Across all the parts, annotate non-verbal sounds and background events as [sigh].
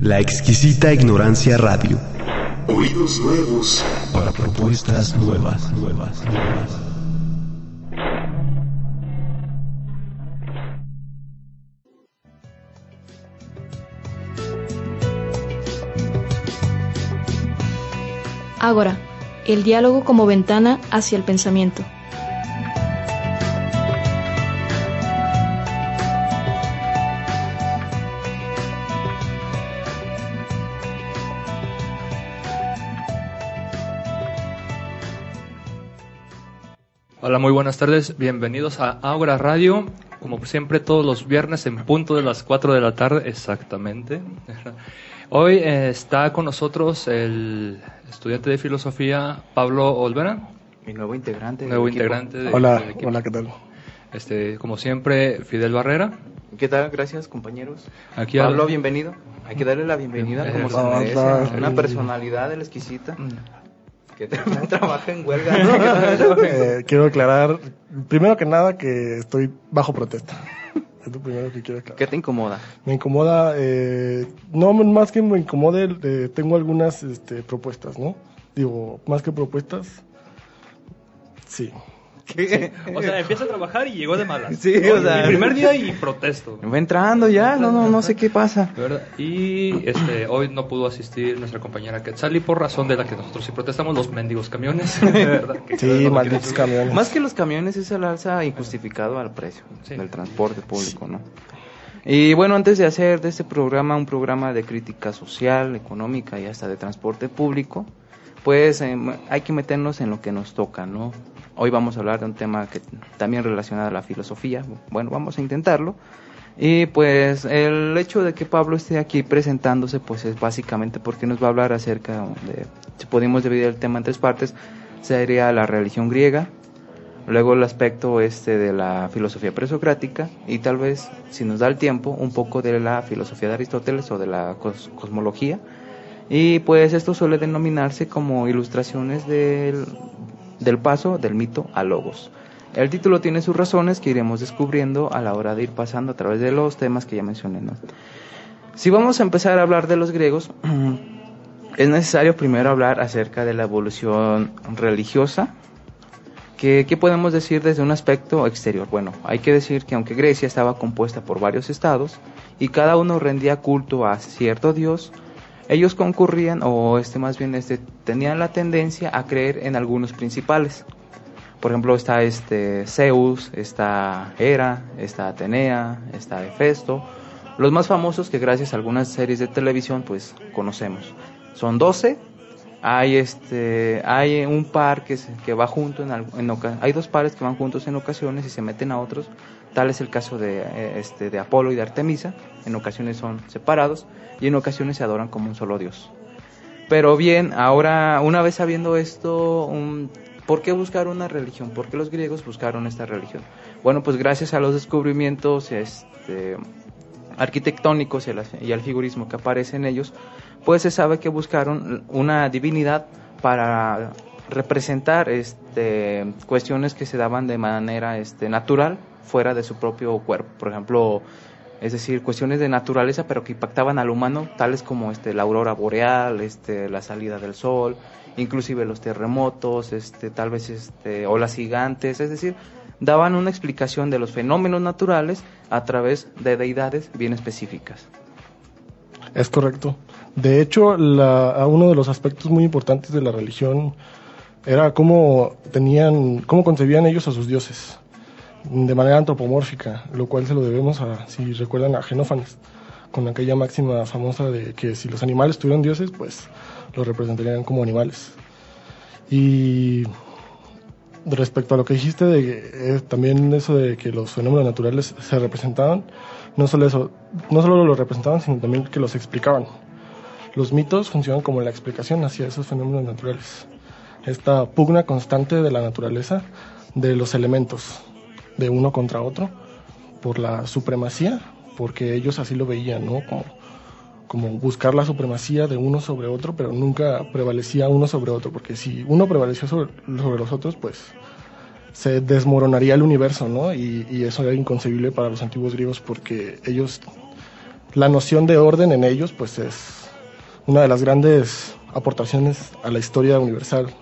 La exquisita ignorancia radio. Oídos nuevos para propuestas nuevas, nuevas, nuevas. Ágora, el diálogo como ventana hacia el pensamiento. Hola, muy buenas tardes. Bienvenidos a Ágora Radio. Como siempre, todos los viernes en punto de las 4 de la tarde, exactamente. [laughs] Hoy eh, está con nosotros el estudiante de filosofía Pablo Olvera. Mi nuevo integrante. Nuevo integrante de- Hola, del equipo. hola, ¿qué tal? Este, como siempre, Fidel Barrera. ¿Qué tal? Gracias, compañeros. Aquí al- Pablo, bienvenido. Hay que darle la bienvenida como se merece. Una personalidad de la exquisita Mm. Que [laughs] trabaja en huelga. ¿no? Eh, [laughs] quiero aclarar, primero que nada, que estoy bajo protesta. Es lo primero que quiero aclarar. ¿Qué te incomoda? Me incomoda, eh, no más que me incomode, eh, tengo algunas este, propuestas, ¿no? Digo, más que propuestas, sí. O sea, empieza a trabajar y llegó de malas. Sí, o sea- Mi primer día y protesto. Va entrando ya, no, no, no sé qué pasa. ¿verdad? Y este, hoy no pudo asistir nuestra compañera Quetzali por razón de la que nosotros sí protestamos, los mendigos camiones. [laughs] ¿verdad? Que Sí, malditos camiones. Más que los camiones es el alza injustificado al precio Sí. del transporte público, ¿no? Y bueno, antes de hacer de este programa un programa de crítica social, económica y hasta de transporte público, pues eh, hay que meternos en lo que nos toca, ¿no? Hoy vamos a hablar de un tema que también relacionado a la filosofía. Bueno, vamos a intentarlo. Y pues el hecho de que Pablo esté aquí presentándose, pues es básicamente porque nos va a hablar acerca de, si podemos dividir el tema en tres partes, sería la religión griega, luego el aspecto este de la filosofía presocrática y tal vez, si nos da el tiempo, un poco de la filosofía de Aristóteles o de la cos- cosmología. Y pues esto suele denominarse como ilustraciones del, del paso del mito a logos. El título tiene sus razones que iremos descubriendo a la hora de ir pasando a través de los temas que ya mencioné. Si vamos a empezar a hablar de los griegos, [clears throat] es necesario primero hablar acerca de la evolución religiosa. ¿Qué, qué podemos decir desde un aspecto exterior? Bueno, hay que decir que aunque Grecia estaba compuesta por varios estados y cada uno rendía culto a cierto dios, ellos concurrían, o este más bien este, tenían la tendencia a creer en algunos principales. Por ejemplo, está este Zeus, está Hera, está Atenea, está Hefesto, los más famosos que gracias a algunas series de televisión pues conocemos. Son 12. Hay este hay un par que, se- que va junto en, en hay dos pares que van juntos en ocasiones y se meten a otros. Tal es el caso de eh, este de Apolo y de Artemisa. En ocasiones son separados y en ocasiones se adoran como un solo dios. Pero bien, ahora una vez sabiendo esto, ¿por qué buscar una religión? ¿Por qué los griegos buscaron esta religión? Bueno, pues gracias a los descubrimientos este, arquitectónicos y y al figurismo que aparece en ellos, pues se sabe que buscaron una divinidad para representar este, cuestiones que se daban de manera este, natural fuera de su propio cuerpo. Por ejemplo, es decir, cuestiones de naturaleza, pero que impactaban al humano, tales como este, la aurora boreal, este, la salida del sol, inclusive los terremotos, este, tal vez este, olas gigantes, es decir, daban una explicación de los fenómenos naturales a través de deidades bien específicas. Es correcto. De hecho, la, uno de los aspectos muy importantes de la religión era cómo tenían, cómo concebían ellos a sus dioses de manera antropomórfica, lo cual se lo debemos a, si recuerdan, a Genófanes, con aquella máxima famosa de que si los animales tuvieran dioses, pues los representarían como animales. Y respecto a lo que dijiste de eh, también eso de que los fenómenos naturales se representaban, no solo eso, no solo lo representaban, sino también que los explicaban. Los mitos funcionan como la explicación hacia esos fenómenos naturales. Esta pugna constante de la naturaleza, de los elementos, de uno contra otro, por la supremacía, porque ellos así lo veían, ¿no? Como, como buscar la supremacía de uno sobre otro, pero nunca prevalecía uno sobre otro, porque si uno prevaleció sobre, los otros, pues se desmoronaría el universo, ¿no? Y, y eso era inconcebible para los antiguos griegos porque ellos la noción de orden en ellos pues es una de las grandes aportaciones a la historia universal.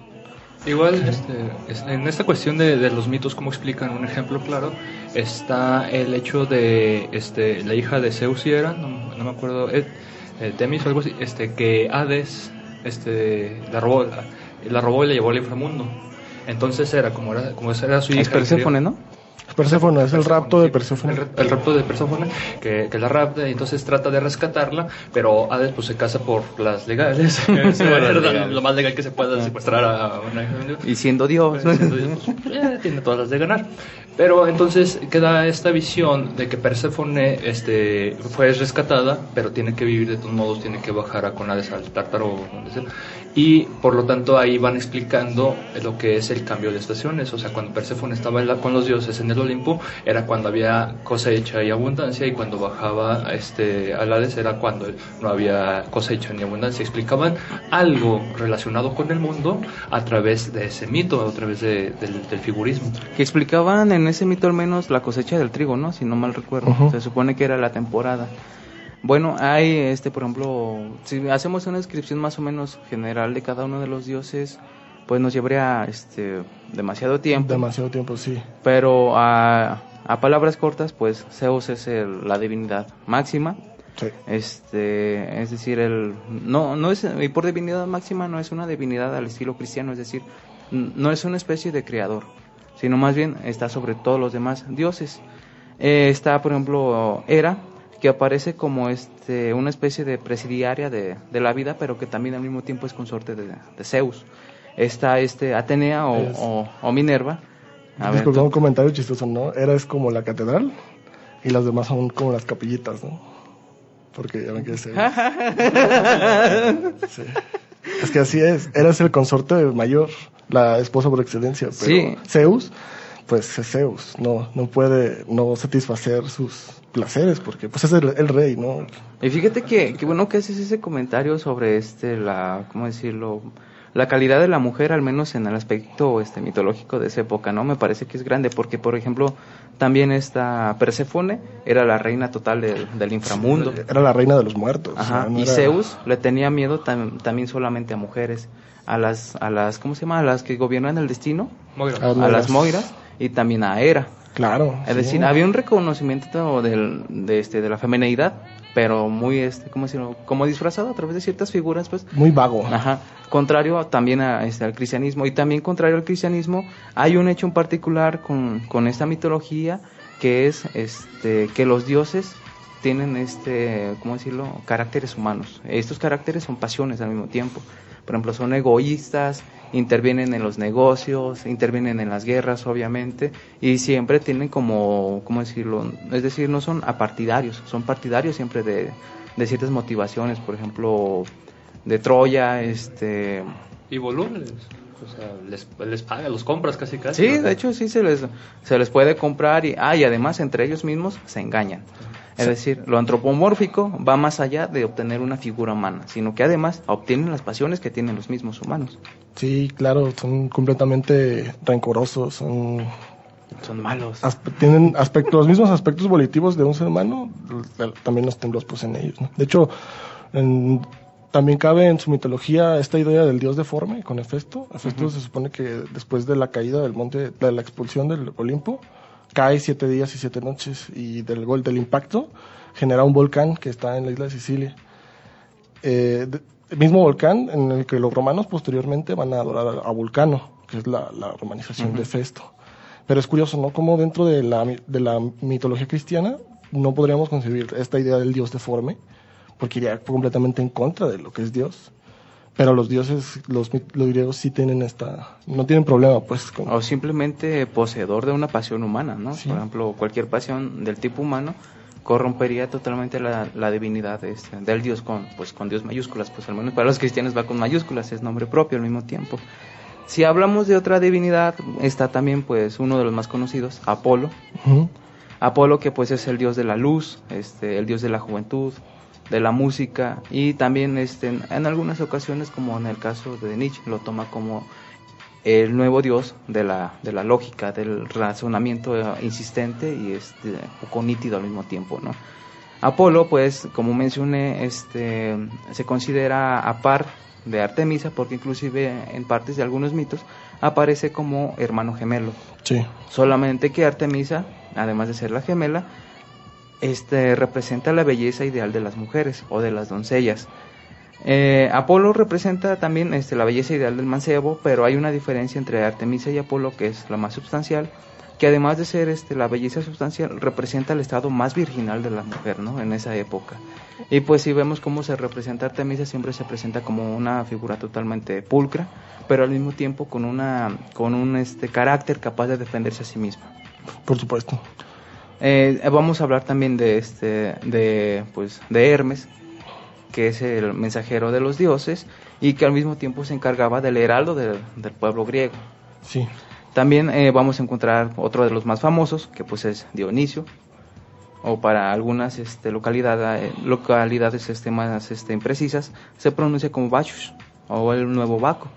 Igual, este, es- en esta cuestión de, de los mitos, como explican, un ejemplo claro, está el hecho de este, la hija de Zeus y era, no, no me acuerdo, eh, eh, Temis o algo así, este, que Hades este, la, robó, la, la robó y la llevó al inframundo. Entonces era como era, como era su hija. Es Perséfone, ¿no? Perséfone es el rapto de sí, Perséfone. El, el rapto de Perséfone, que, que la rapta y entonces trata de rescatarla, pero Hades pues se casa por las legales. [laughs] Lo más legal que se pueda secuestrar a una Y siendo Dios. entonces, pues, [laughs] eh, tiene todas las de ganar. Pero entonces queda esta visión de que Perséfone este, fue rescatada, pero tiene que vivir de todos modos, tiene que bajar a Conades al Tártaro. Y por lo tanto ahí van explicando lo que es el cambio de estaciones. O sea, cuando Perséfone estaba en la- con los dioses en el Olimpo, era cuando había cosecha y abundancia, y cuando bajaba este, al Hades era cuando no había cosecha ni abundancia. Explicaban algo relacionado con el mundo a través de ese mito, a través de- del, del figurismo. que explicaban en ese mito al menos la cosecha del trigo, ¿no? Si no mal recuerdo. Se supone que era la temporada. Bueno, hay, este, por ejemplo, si hacemos una descripción más o menos general de cada uno de los dioses, pues nos llevaría, este, demasiado tiempo. Demasiado tiempo, sí. pero a, a palabras cortas, pues Zeus es el- la divinidad máxima. sí. Este, es decir, el no no es y por divinidad máxima no es una divinidad al estilo cristiano, es decir, no es una especie de creador, sino más bien está sobre todos los demás dioses. Eh, está, por ejemplo, Hera, que aparece como este una especie de presidiaria de, de la vida, pero que también al mismo tiempo es consorte de, de Zeus. Está este Atenea o, Es- o- o Minerva. A Disculpa, un comentario chistoso, ¿no? Era es como la catedral y las demás son como las capillitas, ¿no? Porque ya ven que es. [laughs] Sí. Es que así es. Eras el consorte mayor, la esposa por excelencia. Pero Sí. Zeus, pues es Zeus. No, no puede no satisfacer sus placeres porque pues es el, el rey, ¿no? Y fíjate que, que bueno que haces ese comentario sobre este la cómo decirlo la calidad de la mujer al menos en el aspecto este mitológico de esa época, ¿no? Me parece que es grande porque por ejemplo también esta Perséfone era la reina total del, del inframundo. Era la reina de los muertos. Ajá, o sea, no y era- Zeus le tenía miedo tam- también solamente a mujeres, a las a las ¿cómo se llama? a las que gobiernan el destino, Moira. A Moiras. las Moiras y también a Hera. Claro. Es sí. decir, había un reconocimiento del, de, este, de la femineidad, pero muy, este, ¿cómo decirlo? Como disfrazado a través de ciertas figuras, pues. Muy vago. Ajá. Contrario también a, este, al cristianismo. Y también contrario al cristianismo, hay un hecho en particular con, con esta mitología, que es este, que los dioses tienen este, ¿cómo decirlo? Caracteres humanos. Estos caracteres son pasiones al mismo tiempo. Por ejemplo, son egoístas, intervienen en los negocios, intervienen en las guerras, obviamente, y siempre tienen como, ¿cómo decirlo? Es decir, no son apartidarios, son partidarios siempre de, de ciertas motivaciones, por ejemplo, de Troya, este... Y volúmenes. O sea, les, les paga, los compras casi casi. Sí, ¿no? de hecho sí se les, se les puede comprar y, ah, y además entre ellos mismos se engañan. Es decir, lo antropomórfico va más allá de obtener una figura humana, sino que además obtienen las pasiones que tienen los mismos humanos. Sí, claro, son completamente rencorosos, son Son malos. aspe- tienen aspectos, los mismos aspectos volitivos de un ser humano, también los, los poseen ellos. ¿no? De hecho, en- también cabe en su mitología esta idea del dios deforme con Hefesto. Hefesto se supone que después de la caída del monte, de la expulsión del Olimpo, cae siete días y siete noches y del gol del impacto genera un volcán que está en la isla de Sicilia. Eh, de- el mismo volcán en el que los romanos posteriormente van a adorar a, a Vulcano, que es la, la romanización de Festo. Pero es curioso, ¿no? Como dentro de la, de la mitología cristiana no podríamos concebir esta idea del dios deforme, porque iría completamente en contra de lo que es Dios. Pero los dioses, los, los griegos sí tienen esta, no tienen problema, pues, con, O simplemente poseedor de una pasión humana, ¿no? Sí. Por ejemplo, cualquier pasión del tipo humano corrompería totalmente la, la divinidad este, del Dios con, pues, con Dios mayúsculas, pues al menos para los cristianos va con mayúsculas, es nombre propio al mismo tiempo. Si hablamos de otra divinidad, está también pues uno de los más conocidos, Apolo. Apolo que pues es el dios de la luz, este, el dios de la juventud, de la música y también este, en, algunas ocasiones como en el caso de Nietzsche lo toma como el nuevo dios de la, de la lógica, del razonamiento insistente y este, poco nítido al mismo tiempo, ¿no? Apolo, pues, como mencioné, este, se considera a par de Artemisa, porque inclusive en partes de algunos mitos aparece como hermano gemelo. Sí. Solamente que Artemisa, además de ser la gemela, este, representa la belleza ideal de las mujeres o de las doncellas. Eh, Apolo representa también este, la belleza ideal del mancebo, pero hay una diferencia entre Artemisa y Apolo que es la más sustancial, que además de ser este, la belleza sustancial, representa el estado más virginal de la mujer, ¿no? En esa época. Y pues si vemos cómo se representa Artemisa, siempre se presenta como una figura totalmente pulcra, pero al mismo tiempo con, un este, carácter capaz de defenderse a sí misma. Por supuesto. Eh, vamos a hablar también de, este, de, pues, de Hermes, que es el mensajero de los dioses y que al mismo tiempo se encargaba del heraldo del, del pueblo griego. Sí. También eh, vamos a encontrar otro de los más famosos, que pues es Dionisio, o para algunas este, localidades, localidades este, más este, imprecisas, se pronuncia como Bacchus, o el nuevo Baco.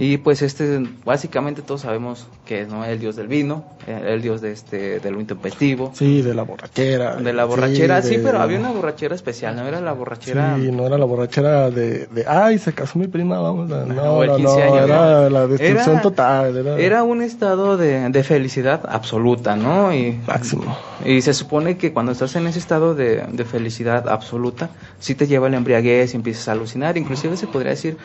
Y pues este, básicamente todos sabemos que es ¿no? el dios del vino, eh, el dios de este, de lo intempestivo, Sí, de la borrachera. de la borrachera, sí, de- pero había una borrachera especial, no era la borrachera... Sí, no era la borrachera de, de ay, se casó mi prima, vamos a... No, el no, 15 no, años, era la destrucción Era- total. Era, Era un estado de, de felicidad absoluta, ¿no? Y, máximo. y se supone que cuando estás en ese estado de, de felicidad absoluta, sí te lleva la embriaguez y empiezas a alucinar. Inclusive se podría decir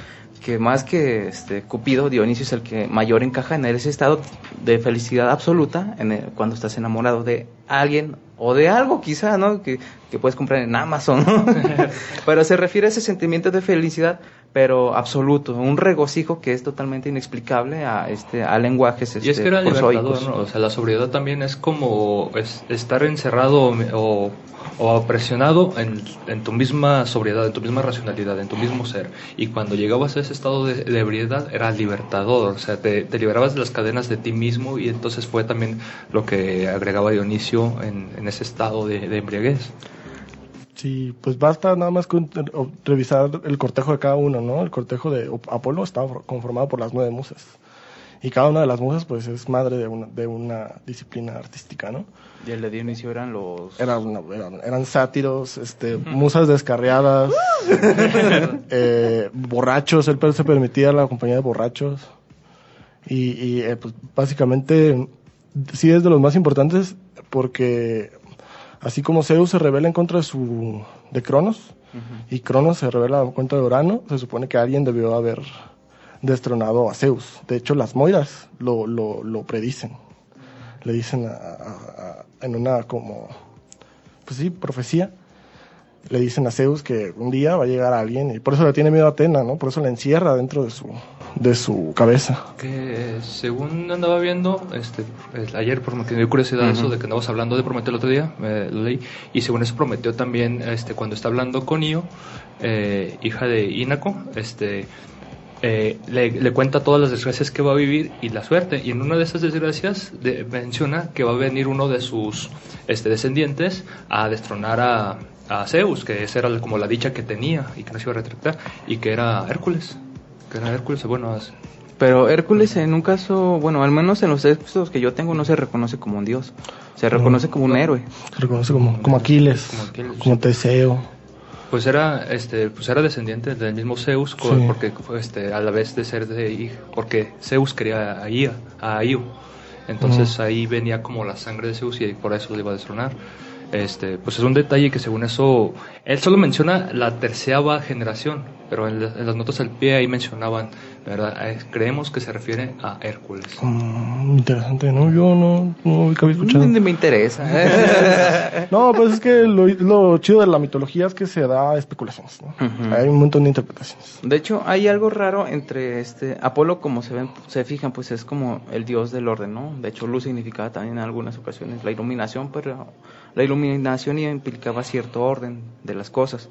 que más que este Cupido, Dionisio es el que mayor encaja en ese estado de felicidad absoluta en el- cuando estás enamorado de alguien o de algo quizá, ¿no? Que, que puedes comprar en Amazon, ¿no? [laughs] pero se refiere a ese sentimiento de felicidad, pero absoluto, un regocijo que es totalmente inexplicable a este a lenguajes Y es este, que era libertador. ¿no? O sea, la sobriedad también es como es- estar encerrado o, o presionado en, en tu misma sobriedad, en tu misma racionalidad, en tu mismo ser. Y cuando llegabas a ese estado de, de ebriedad, era libertador, o sea, te, liberabas de las cadenas de ti mismo y entonces fue también lo que agregaba Dionisio en, ese estado de, embriaguez. Sí, pues basta nada más con o- revisar el cortejo de cada uno, ¿no? El cortejo de Apolo for- conformado por las nueve musas. Y cada una de las musas, pues, es madre de una, de una disciplina artística, ¿no? Y el de Dionisio eran los... Era una- eran, eran sátiros, este, musas descarriadas, [laughs] eh, borrachos, él se permitía la compañía de borrachos. Y, y, eh, pues básicamente sí es de los más importantes porque así como Zeus se revela en contra de su de Cronos y Cronos se revela en contra de Urano, se supone que alguien debió haber destronado a Zeus. De hecho, las Moiras lo, lo, lo predicen. Le dicen a- en una como pues sí, profecía, le dicen a Zeus que un día va a llegar alguien y por eso le tiene miedo a Atena, ¿no? Por eso la encierra dentro de su de su cabeza. Que según andaba viendo, este, ayer porque me dio curiosidad eso de que andamos hablando de Prometeo el otro día, eh, lo leí, y según eso Prometeo también, este, cuando está hablando con Io, eh, hija de Ínaco, este, eh, le, le cuenta todas las desgracias que va a vivir y la suerte, y en una de esas desgracias de- menciona que va a venir uno de sus este, descendientes a destronar a, a Zeus, que esa era como la dicha que tenía y que no se iba a retractar, y que era Hércules, que era Hércules, bueno, es- Pero Hércules en un caso, bueno, al menos en los textos que yo tengo no se reconoce como un dios, se reconoce como un héroe. Se reconoce como, como Aquiles, Como Aquiles, como sí. Teseo. Pues era, este, pues era descendiente del mismo Zeus, Sí. porque fue, este, a la vez de ser de porque Zeus quería a Io, a Io. Entonces ahí venía como la sangre de Zeus y por eso le iba a destronar. Este, pues es un detalle que según eso, él solo menciona la terceava generación, pero en, la- en las notas al pie ahí mencionaban, ¿verdad? Eh, creemos que se refiere a Hércules. Mm, interesante, ¿no? Yo no, no había escuchado. Ni me interesa. [laughs] No, pues es que lo, lo chido de la mitología es que se da especulaciones, ¿no? Ujú. Hay un montón de interpretaciones. De hecho, hay algo raro entre este Apolo, como se ven, se fijan, pues es como el dios del orden, ¿no? De hecho, luz significaba también en algunas ocasiones la iluminación, pero la iluminación implicaba cierto orden de las cosas.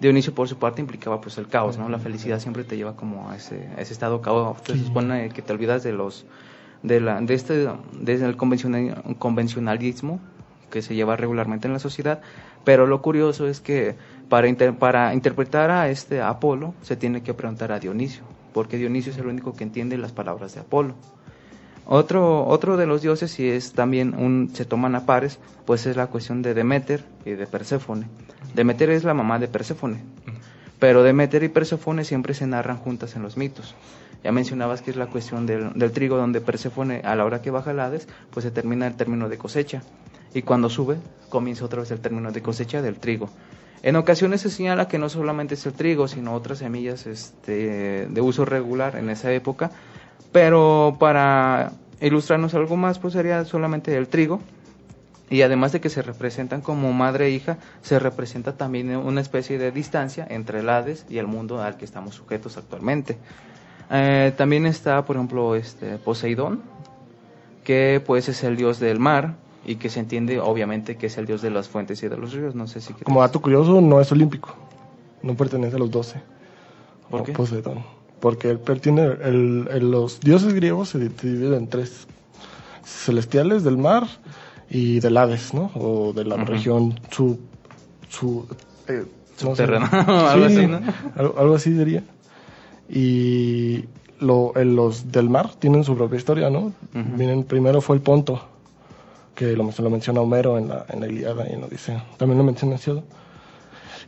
Dionisio, por su parte, implicaba pues el caos, ¿no? La felicidad siempre te lleva como a ese, a ese estado caos. Se supone que te olvidas de los de la de este desde el convencional- convencionalismo que se lleva regularmente en la sociedad, pero lo curioso es que para, inter- para interpretar a este Apolo se tiene que preguntar a Dionisio, porque Dionisio es el único que entiende las palabras de Apolo. Otro, otro de los dioses, si es también un, se toman a pares, pues es la cuestión de Demeter y de Perséfone. Demeter es la mamá de Perséfone, pero Demeter y Perséfone siempre se narran juntas en los mitos. Ya mencionabas que es la cuestión del, del trigo, donde Perséfone, a la hora que baja el Hades, pues se termina el término de cosecha. Y cuando sube, comienza otra vez el término de cosecha del trigo. En ocasiones se señala que no solamente es el trigo, sino otras semillas este, de uso regular en esa época. Pero para ilustrarnos algo más, pues sería solamente el trigo. Y además de que se representan como madre e hija, se representa también una especie de distancia entre el Hades y el mundo al que estamos sujetos actualmente. Eh, también está, por ejemplo, este Poseidón, que pues es el dios del mar y que se entiende obviamente que es el dios de las fuentes y de los ríos. No sé si Como dato curioso, no es olímpico. No pertenece a los 12. ¿Por qué? Poseidón. Porque pertiene, el- el- los dioses griegos se di- se dividen en tres. Celestiales del mar y del Hades, ¿no? O de la región sub... su eh, [laughs] no sé. Subterráneo, algo Sí, así, ¿no? Algo, así diría. Y lo, en los del mar tienen su propia historia, ¿no? Vienen, primero fue el Ponto, que lo, lo menciona Homero en la, en la Ilíada y en la Odisea. También lo menciona Hesiodo.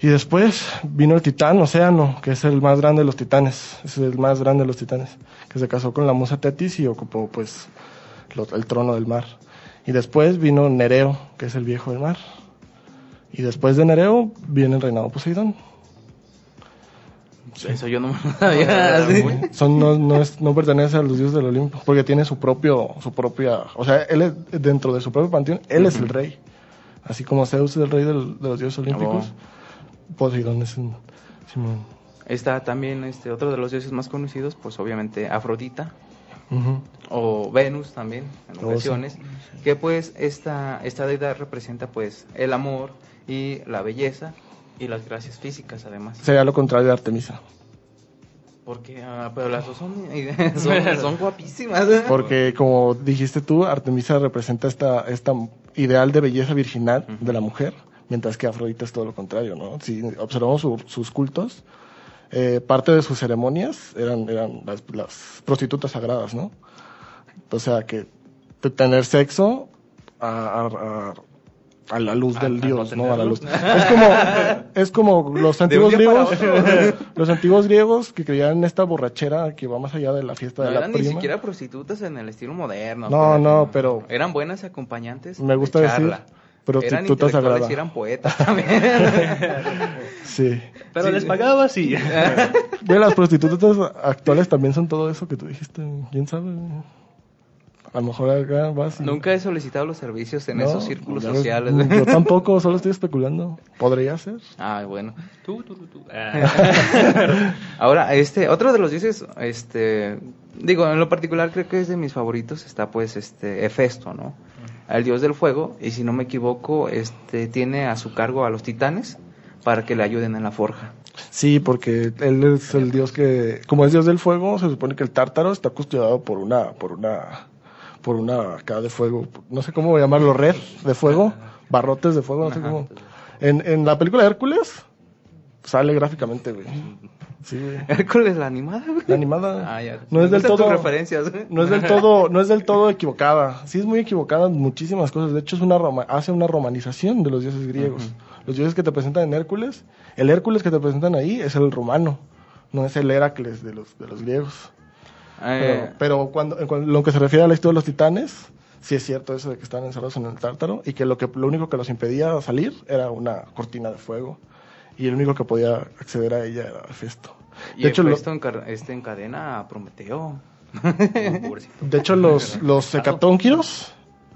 Y después vino el titán Océano, que es el más grande de los titanes. Es el más grande de los titanes. Que se casó con la musa Tetis y ocupó, pues, lo- el trono del mar. Y después vino Nereo, que es el viejo del mar. Y después de Nereo viene el reinado Poseidón. Eso yo no me lo sabía. ¿sí? Son, no, no, es- no pertenece a los dioses del Olimpo, porque tiene su propio, su propia, o sea, él es, dentro de su propio panteón, él es el rey. Así como Zeus es el rey del- de los dioses olímpicos, Poseidón es un Simón. Está también este otro de los dioses más conocidos, pues obviamente Afrodita o Venus también en Oh, ocasiones, que pues esta esta deidad representa pues el amor y la belleza y las gracias físicas además. Sería lo contrario de Artemisa, Porque ah, pero las dos son, [laughs] son, son guapísimas. ¿eh? porque como dijiste tú, Artemisa representa esta, esta ideal de belleza virginal de la mujer, mientras que Afrodita es todo lo contrario, ¿no? Si observamos su- sus cultos, eh, parte de sus ceremonias eran, eran las, las prostitutas sagradas, ¿no? O sea, que de tener sexo a, a- a- a la luz A- del a Dios, no ¿no? A la luz. Es como, es como los antiguos griegos, [laughs] los antiguos griegos que creían en esta borrachera que va más allá de la fiesta No de la eran ni siquiera prostitutas en el estilo moderno. No, pues. no, pero Eran buenas acompañantes. me gusta de decir charla. prostituta eran intelectuales sagrada. y eran poetas también. [laughs] Sí. Pero les pagaba, sí. Ve, las prostitutas actuales también son todo eso que tú dijiste. ¿Quién sabe? A lo mejor acá vas y- Nunca he solicitado los servicios en No, esos círculos sociales. Yo [laughs] tampoco, solo estoy especulando. Podría ser. Ah, bueno. Tú, tú, tú, tú. Ah. [laughs] Ahora, este, otro de los dioses, este, digo, en lo particular creo que es de mis favoritos, está pues este, Hefesto, ¿no? El dios del fuego, y si no me equivoco, este, tiene a su cargo a los titanes para que le ayuden en la forja. Sí, porque él es el dios que, como es dios del fuego, se supone que el tártaro está custodiado por una, por una, por una acá de fuego, no sé cómo llamarlo, red de fuego, barrotes de fuego, no sé cómo. En, en la película de Hércules sale gráficamente, güey. Sí, güey. [laughs] Hércules la animada, güey. La animada Ah, ya. no es del todo referencias, güey. no es del [laughs] todo no es del todo equivocada sí es muy equivocada en muchísimas cosas de hecho es una roma- hace una romanización de los dioses griegos los dioses que te presentan en Hércules el Hércules que te presentan ahí es el romano no es el Heracles de los de los griegos Eh, pero, pero cuando en cuan- lo que se refiere a la historia de los titanes sí es cierto eso de que están encerrados en el tártaro y que lo que lo único que los impedía salir era una cortina de fuego y el único que podía acceder a ella era Hefesto y de hecho, lo- Hefesto encar- este encadena a Prometeo. [laughs] De hecho, [laughs] los, los hecatónquiros,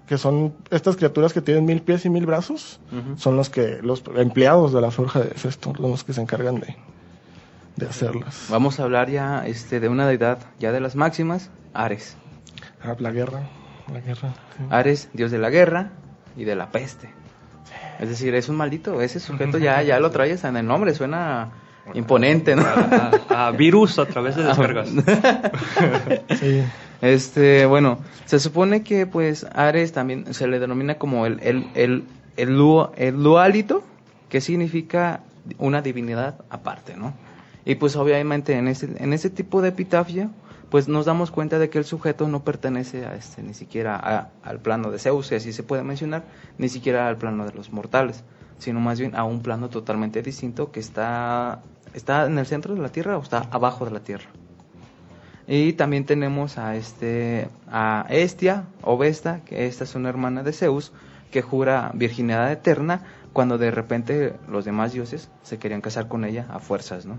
que son estas criaturas que tienen mil pies y mil brazos, son los que los empleados de la forja de Festo, los que se encargan de, de hacerlas. Vamos a hablar ya este, de una deidad ya de las máximas, Ares. Ah, La guerra, la guerra. sí. Ares, dios de la guerra y de la peste. Es decir, es un maldito, ese sujeto ya, [laughs] ya lo traes en el nombre, suena imponente, ¿no? A, a- a virus a través de [laughs] descargas. [laughs] Sí. Este, bueno, se supone que pues Ares también se le denomina como el, el, el, el, lu- el luálito, que significa una divinidad aparte, ¿no? Y pues obviamente en este, en este tipo de epitafio, pues nos damos cuenta de que el sujeto no pertenece a este, ni siquiera al plano de Zeus, si así se puede mencionar, ni siquiera al plano de los mortales, sino más bien a un plano totalmente distinto que está, está en el centro de la Tierra o está abajo de la Tierra. Y también tenemos a este a Estia o Vesta, que esta es una hermana de Zeus, que jura virginidad eterna cuando de repente los demás dioses se querían casar con ella a fuerzas, ¿no?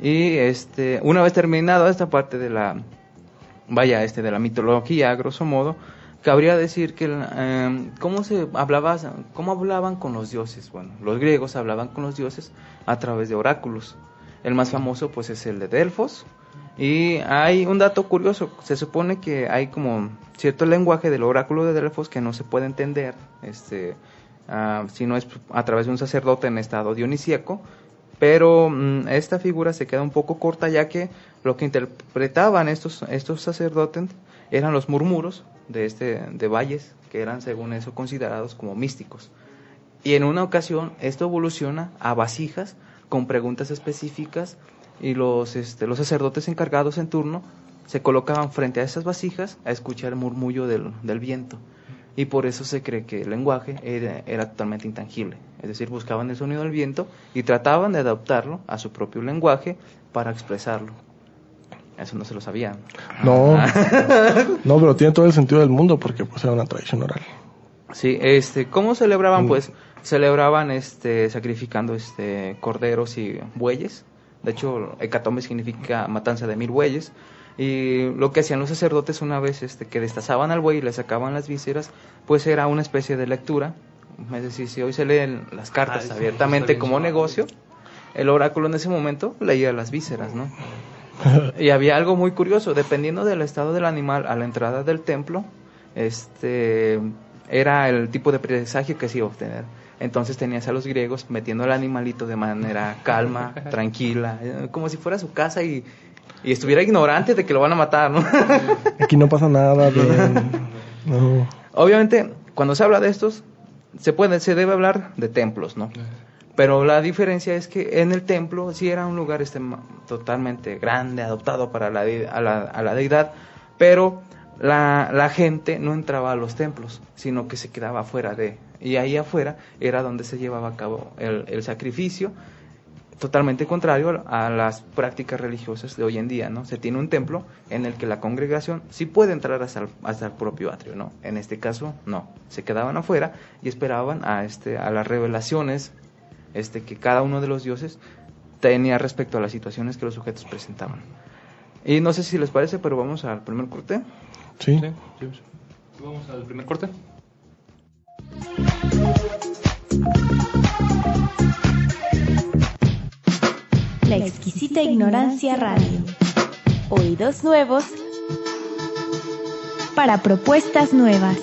Y este, una vez terminado esta parte de la vaya este de la mitología, a grosso modo, cabría decir que eh, cómo se hablaba, cómo hablaban con los dioses. Bueno, los griegos hablaban con los dioses a través de oráculos. El más famoso pues es el de Delfos. Y hay un dato curioso, se supone que hay como cierto lenguaje del oráculo de Delfos que no se puede entender, este, ah, si no es a través de un sacerdote en estado dionisíaco, pero mm, esta figura se queda un poco corta ya que lo que interpretaban estos, estos sacerdotes eran los murmuros de, este, de valles, que eran según eso considerados como místicos. Y en una ocasión esto evoluciona a vasijas con preguntas específicas y los, este, los sacerdotes encargados en turno se colocaban frente a esas vasijas a escuchar el murmullo del, del viento. Y por eso se cree que el lenguaje era, era totalmente intangible. Es decir, buscaban el sonido del viento y trataban de adaptarlo a su propio lenguaje para expresarlo. Eso no se lo sabían. No, [laughs] no, pero tiene todo el sentido del mundo porque pues era una tradición oral. Sí, este, ¿cómo celebraban? Mm. Pues celebraban este sacrificando este corderos y bueyes. De hecho, hecatombe significa matanza de mil bueyes. Y lo que hacían los sacerdotes una vez este, que destazaban al buey y le sacaban las vísceras, pues era una especie de lectura. Es decir, si hoy se leen las cartas Ah, abiertamente como negocio, el oráculo en ese momento leía las vísceras, ¿no? [laughs] y había algo muy curioso, dependiendo del estado del animal a la entrada del templo, este era el tipo de presagio que se iba a obtener. Entonces tenías a los griegos metiendo al animalito de manera calma, [laughs] tranquila, como si fuera su casa y, y estuviera ignorante de que lo van a matar, ¿no? [laughs] Aquí no pasa nada, [laughs] bien. No. Obviamente, cuando se habla de estos, se puede, se debe hablar de templos, ¿no? Pero la diferencia es que en el templo sí era un lugar este, totalmente grande, adoptado para la, de- a, la, a la deidad, pero la, la gente no entraba a los templos, sino que se quedaba afuera de... Y ahí afuera era donde se llevaba a cabo el, el sacrificio, totalmente contrario a las prácticas religiosas de hoy en día, ¿no? Se tiene un templo en el que la congregación sí puede entrar hasta el, hasta el propio atrio, ¿no? En este caso, no. Se quedaban afuera y esperaban a, este, a las revelaciones este, que cada uno de los dioses tenía respecto a las situaciones que los sujetos presentaban. Y no sé si les parece, pero vamos al primer corte. Sí. Sí, sí, sí. Vamos al primer corte. La exquisita ignorancia radio. Oídos nuevos para propuestas nuevas.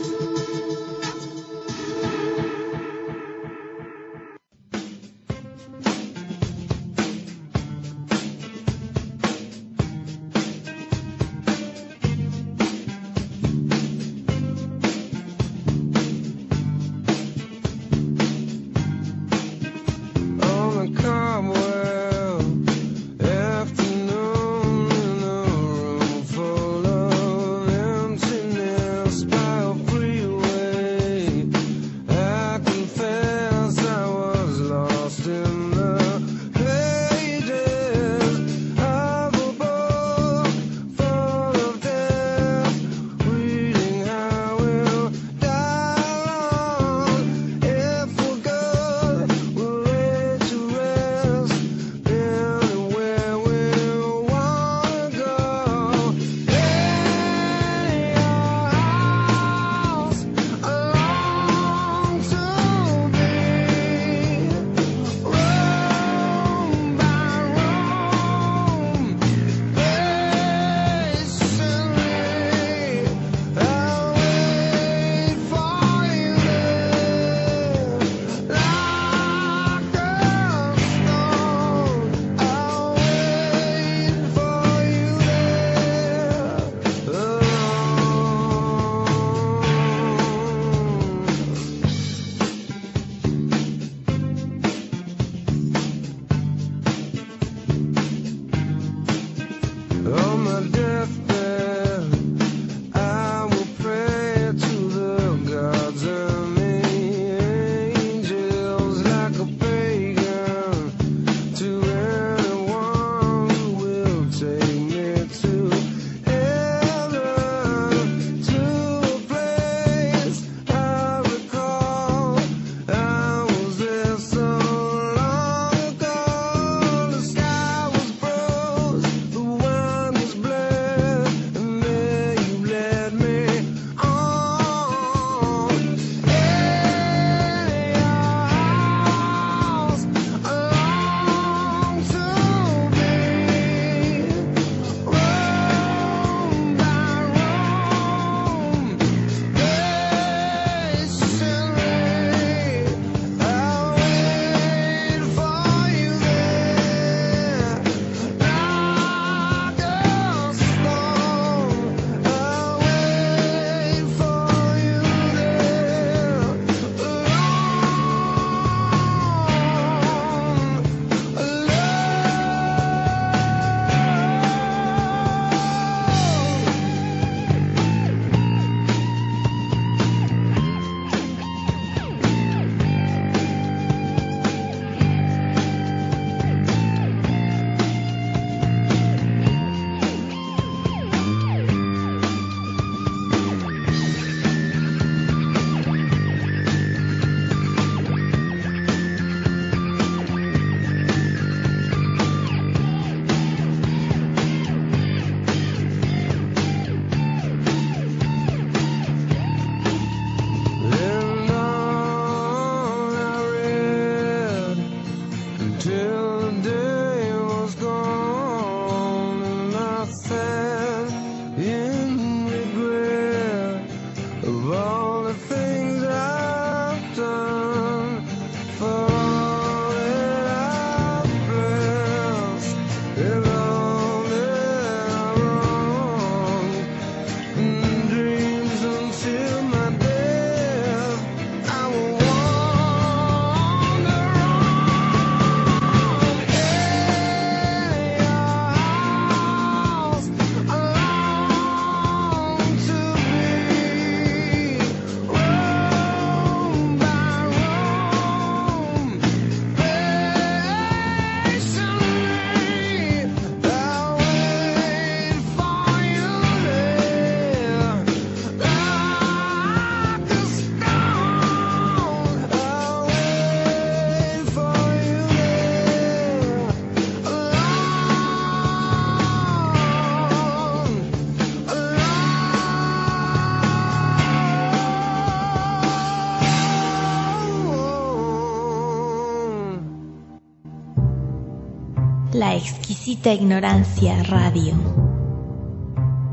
Exquisita ignorancia radio.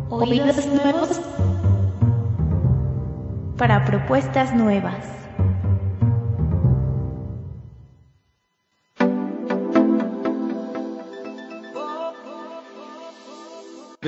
Oídos nuevos para propuestas nuevas.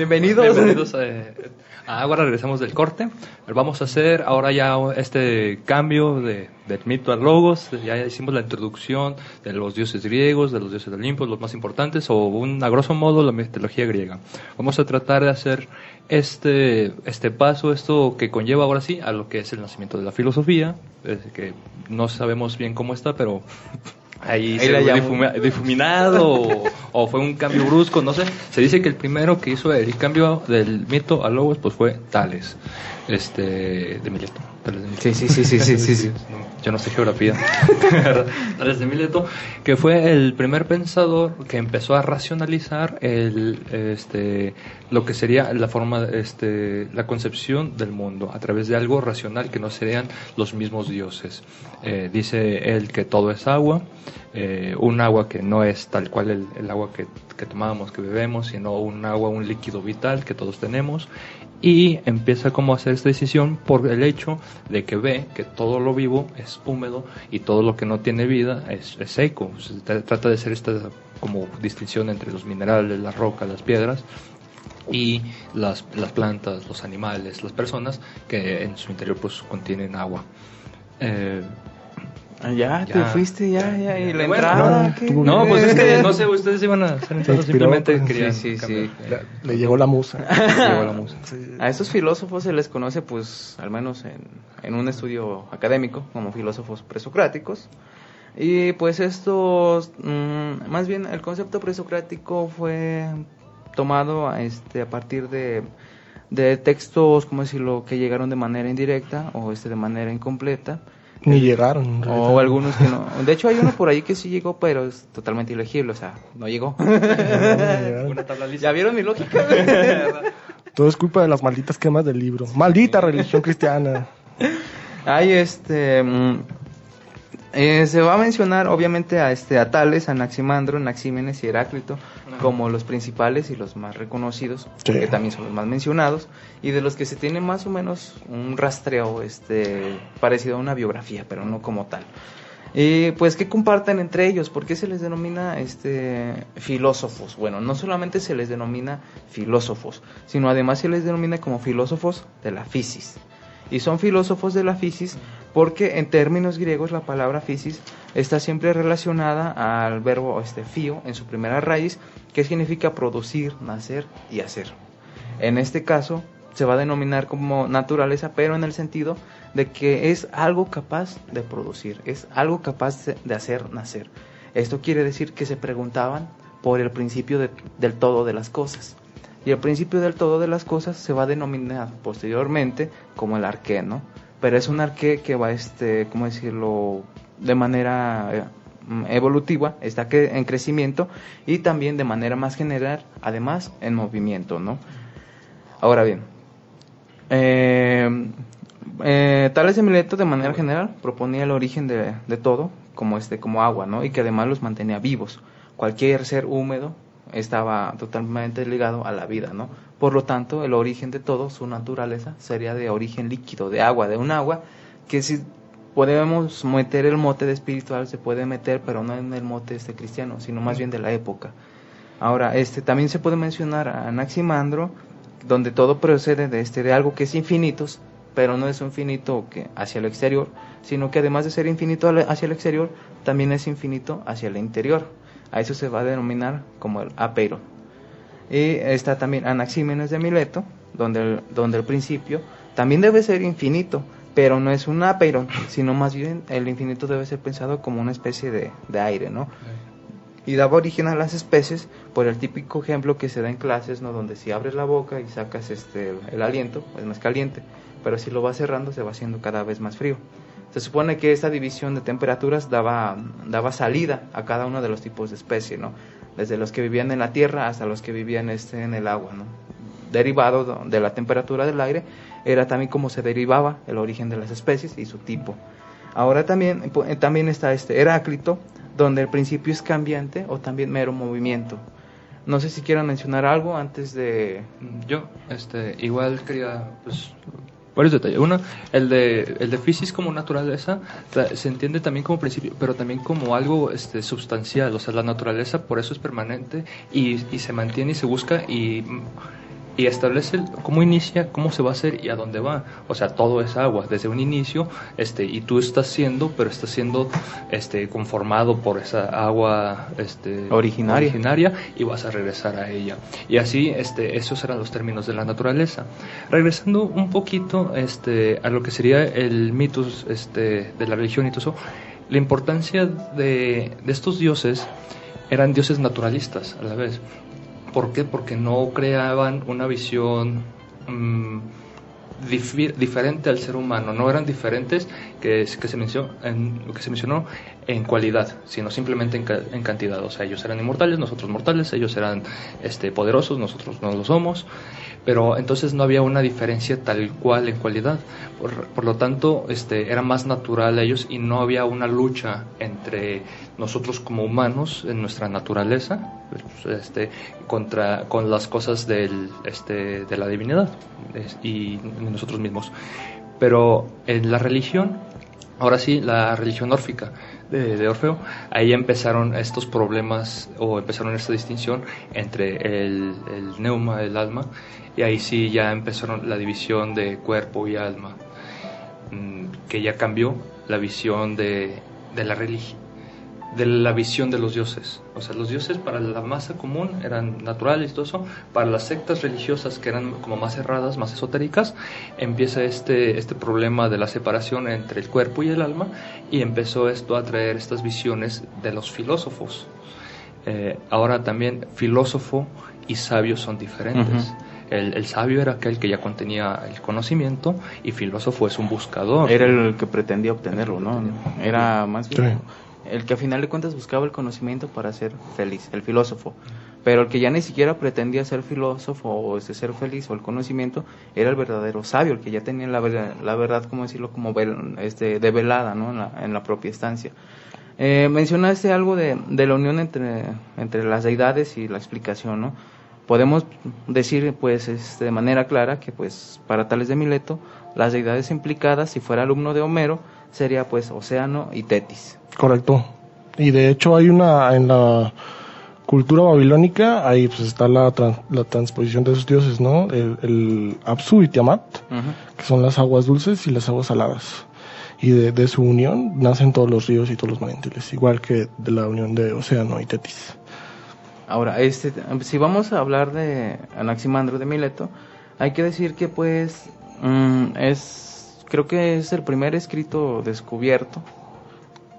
Bienvenidos. Bienvenidos a Ahora regresamos del corte. Vamos a hacer ahora ya este cambio de, mito a logos. Ya hicimos la introducción de los dioses griegos, de los dioses de Olimpo, los más importantes, o un, a grosso modo la mitología griega. Vamos a tratar de hacer este, este paso, esto que conlleva ahora sí a lo que es el nacimiento de la filosofía, eh, que no sabemos bien cómo está, pero ahí, Ahí se la difuminado o, o fue un cambio brusco, no sé. Se dice que el primero que hizo el cambio del mito a logos pues fue Tales, este, de Mileto. Sí, sí, sí, sí, sí, sí, sí. [laughs] Yo no sé geografía. [laughs] Mileto, que fue el primer pensador que empezó a racionalizar el, este, lo que sería la forma, este, la concepción del mundo a través de algo racional que no serían los mismos dioses. Eh, dice él que todo es agua, eh, un agua que no es tal cual el, el agua que, que tomamos, que bebemos, sino un agua, un líquido vital que todos tenemos. Y empieza como a hacer esta decisión por el hecho de que ve que todo lo vivo es húmedo y todo lo que no tiene vida es, es seco. Se tra- trata de hacer esta como distinción entre los minerales, las rocas, las piedras y las, las plantas, los animales, las personas que en su interior pues contienen agua. Eh, Ya, te Ya. fuiste, ya, ya. Y la Bueno, entrada. no, pues es que no sé, ustedes iban a hacer entrando, inspiró, simplemente pues, querían sí, sí, cambiar. Le, le llegó la musa. Llegó la música. A estos filósofos se les conoce, pues, al menos en, en un estudio académico, como filósofos presocráticos. Y pues estos, mm, más bien el concepto presocrático fue tomado a, este, a partir de, de textos, como decirlo, que llegaron de manera indirecta o este de manera incompleta. Ni llegaron. O algunos que no. [laughs] De hecho, hay uno por ahí que sí llegó, pero es totalmente ilegible, o sea, no llegó. [laughs] Una tabla. ¿Ya vieron mi lógica? [laughs] Todo es culpa de las malditas quemas del libro. Maldita religión cristiana. Hay este. Eh, se va a mencionar, obviamente, a, este, a Tales, a Anaximandro, Anaxímenes y Heráclito como los principales y los más reconocidos, Sí. que también son los más mencionados, y de los que se tiene más o menos un rastreo este, parecido a una biografía, pero no como tal. Y pues que comparten entre ellos, ¿por qué se les denomina este filósofos? Bueno, no solamente se les denomina filósofos, sino además se les denomina como filósofos de la fisis. Y son filósofos de la fisis porque en términos griegos la palabra fisis está siempre relacionada al verbo este fío en su primera raíz, que significa producir, nacer y hacer. En este caso se va a denominar como naturaleza, pero en el sentido de que es algo capaz de producir, es algo capaz de- hacer nacer. Esto quiere decir que se preguntaban por el principio de- del todo de las cosas. Y el principio del todo de las cosas se va a denominar posteriormente como el arqué, ¿no? Pero es un arqué que va, este, ¿cómo decirlo?, de manera eh, mm, evolutiva, está que en crecimiento y también de manera más general, además en movimiento, ¿no? Ahora bien, eh, eh, Tales Mileto de manera general proponía el origen de, de todo como este como agua, ¿no? Y que además los mantenía vivos. Cualquier ser húmedo estaba totalmente ligado a la vida, ¿no? Por lo tanto, el origen de todo, su naturaleza, sería de origen líquido, de agua, de un agua que si podemos meter el mote de espiritual, se puede meter, pero no en el mote este cristiano, sino más bien de la época. Ahora, este también se puede mencionar a Anaximandro, donde todo procede de este de algo que es infinito, pero no es un infinito que hacia el exterior, sino que además de ser infinito hacia el exterior, también es infinito hacia el interior. A eso se va a denominar como el apeiro. Y está también Anaxímenes de Mileto, donde el, donde el principio también debe ser infinito, pero no es un apeiron, sino más bien el infinito debe ser pensado como una especie de, de aire, ¿no? y daba origen a las especies por el típico ejemplo que se da en clases, ¿no? Donde si abres la boca y sacas este el aliento, es más caliente, pero si lo vas cerrando se va haciendo cada vez más frío. Se supone que esta división de temperaturas daba, daba salida a cada uno de los tipos de especie, ¿no? Desde los que vivían en la tierra hasta los que vivían este, en el agua, ¿no? Derivado de la temperatura del aire, era también como se derivaba el origen de las especies y su tipo. Ahora también, po- eh, también está este Heráclito, donde el principio es cambiante o también mero movimiento. No sé si quieran mencionar algo antes de... Yo, este, igual quería, pues, varios detalles. Uno, el de, el de physis como naturaleza se entiende también como principio, pero también como algo este, sustancial. O sea, la naturaleza por eso es permanente y, y se mantiene y se busca y, y establece cómo inicia, cómo se va a hacer y a dónde va. O sea, todo es agua desde un inicio este, y tú estás siendo, pero estás siendo este, conformado por esa agua este, Originaria. originaria y vas a regresar a ella. Y así, este, esos eran los términos de la naturaleza. Regresando un poquito este, a lo que sería el mitos este, de la religión y todo eso, la importancia de, de estos dioses eran dioses naturalistas a la vez. ¿Por qué? Porque no creaban una visión mm, diferente al ser humano, no eran diferentes que, se mencionó en, que se mencionó en cualidad, sino simplemente en, ca- en cantidad. O sea, ellos eran inmortales, nosotros mortales, ellos eran este, poderosos, nosotros no lo somos. Pero entonces no había una diferencia tal cual en cualidad. Por, por lo tanto, este, era más natural a ellos y no había una lucha entre nosotros como humanos en nuestra naturaleza pues, este, contra con las cosas del, este, de la divinidad y nosotros mismos. Pero en la religión, ahora sí, la religión órfica de, de Orfeo, ahí empezaron estos problemas o empezaron esta distinción entre el, el neuma, el alma, y ahí sí ya empezaron la división de cuerpo y alma, mm, que ya cambió la visión de, de la religión de la visión de los dioses. O sea, los dioses para la masa común eran naturales y todo eso. Para las sectas religiosas que eran como más cerradas, más esotéricas, empieza este, este problema de la separación entre el cuerpo y el alma y empezó esto a traer estas visiones de los filósofos. Eh, ahora también filósofo y sabio son diferentes. El, el sabio era aquel que ya contenía el conocimiento y filósofo es un buscador. Era el que pretendía obtenerlo, ¿no? Era más bien Sí. El que a final de cuentas buscaba el conocimiento para ser feliz, el filósofo. Pero el que ya ni siquiera pretendía ser filósofo o este, ser feliz o el conocimiento era el verdadero sabio, el que ya tenía la, ver- la verdad, como decirlo, como vel- este, develada ¿no? en, la, propia estancia. Eh, mencionaste algo de, de la unión entre, entre las deidades y la explicación, ¿no? Podemos decir, pues, este, de manera clara que, pues, para Tales de Mileto, las deidades implicadas, si fuera alumno de Homero, sería, pues, Océano y Tetis. Correcto. Y de hecho hay una en la cultura babilónica, ahí pues está la, la transposición de esos dioses, ¿no? El, el Apsu y Tiamat, que son las aguas dulces y las aguas saladas. Y de, de su unión nacen todos los ríos y todos los manantiales, igual que de la unión de Océano y Tetis. Ahora, este, si vamos a hablar de Anaximandro de Mileto, hay que decir que pues mm, es, creo que es el primer escrito descubierto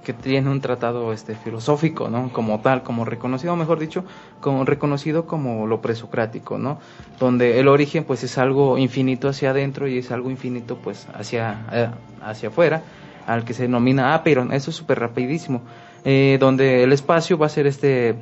que tiene un tratado este filosófico, ¿no? Como tal, como reconocido, mejor dicho, como reconocido como lo presocrático, ¿no? Donde el origen pues es algo infinito hacia adentro y es algo infinito pues hacia eh, hacia afuera, al que se denomina apeiron. Eso es súper rapidísimo. Eh, donde el espacio va a ser este